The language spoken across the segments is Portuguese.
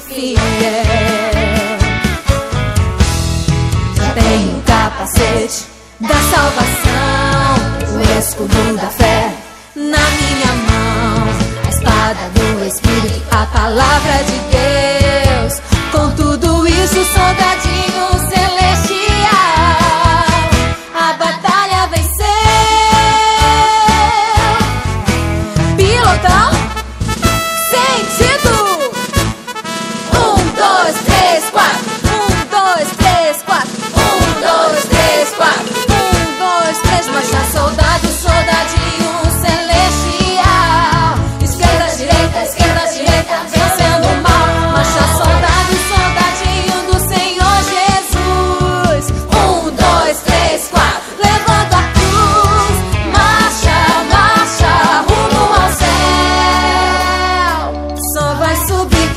fiel. Já tenho o capacete da salvação, o escudo da fé na minha mão, a espada do Espírito, a palavra de Deus. Com tudo isso, soldadinho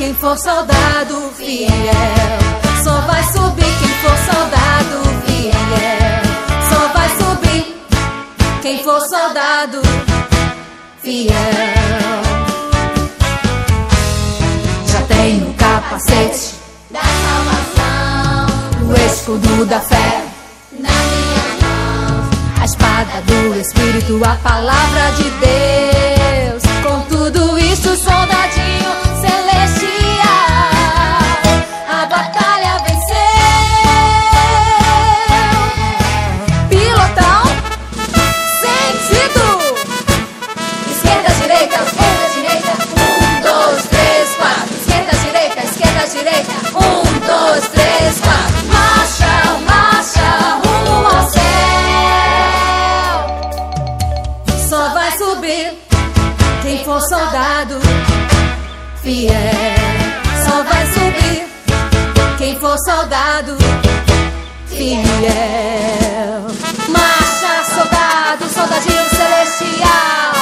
quem for soldado fiel. Só vai subir quem for soldado fiel. Só vai subir quem for soldado fiel. Já tenho o capacete da salvação, o escudo da fé na minha mão, a espada do Espírito, a palavra de Deus. Com tudo isso, soldadinho for soldado fiel, só vai subir. Quem for soldado fiel. Marcha, soldado, soldadinho celestial.